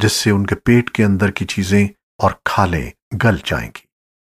जिससे उनके पेट के अंदर की चीज़ें और खालें गल जाएँगी।